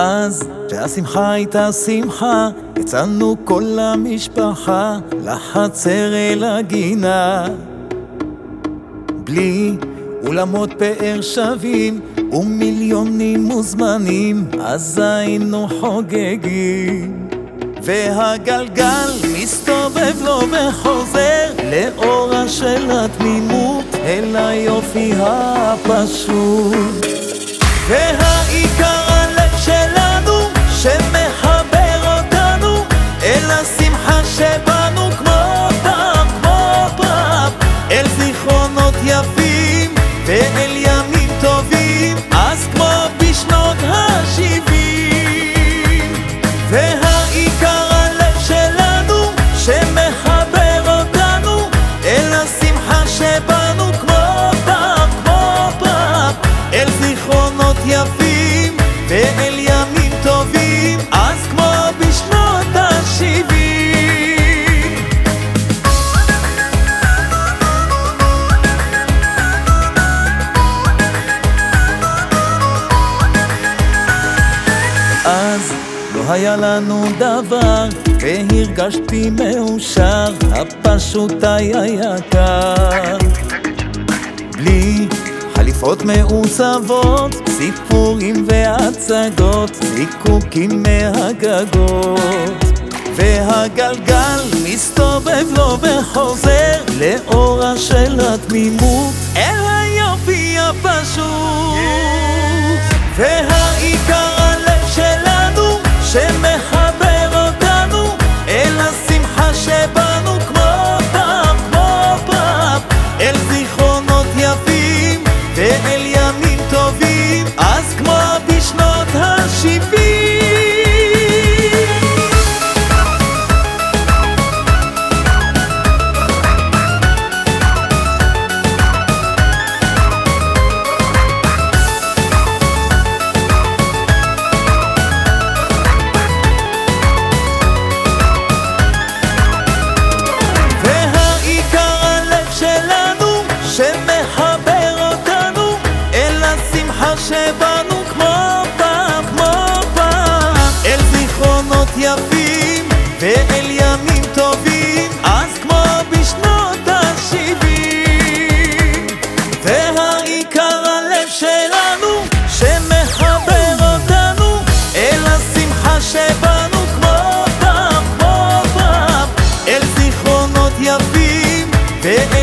אז, שהשמחה הייתה שמחה, יצאנו כל המשפחה לחצר אל הגינה. בלי אולמות פאר שווים ומיליונים מוזמנים, אז היינו חוגגים. והגלגל מסתובב לו וחוזר לאורה של התמימות אל היופי הפשוט. והעיקר ואל ימים טובים אז כמו בשנות השבעים. והעיקר הלב שלנו שמחבר אותנו אל השמחה שבנו כמו פעם, כמו פעם. אל זיכרונות יפים ואל היה לנו דבר והרגשתי מאושר הפשוט היה יקר בלי חליפות מעוצבות, סיפורים והצגות, זיקוקים מהגגות. והגלגל מסתובב לו וחוזר לאורה של התמימות, אל היופי הפשוט. והעיקר שבנו כמו פעם, כמו פעם. אל זיכרונות יפים ואל ימים טובים אז כמו בשנות ה-70 והעיקר הלב שלנו שמחבר אותנו אל השמחה שבנו כמו פעם, כמו פעם. אל זיכרונות יפים ואל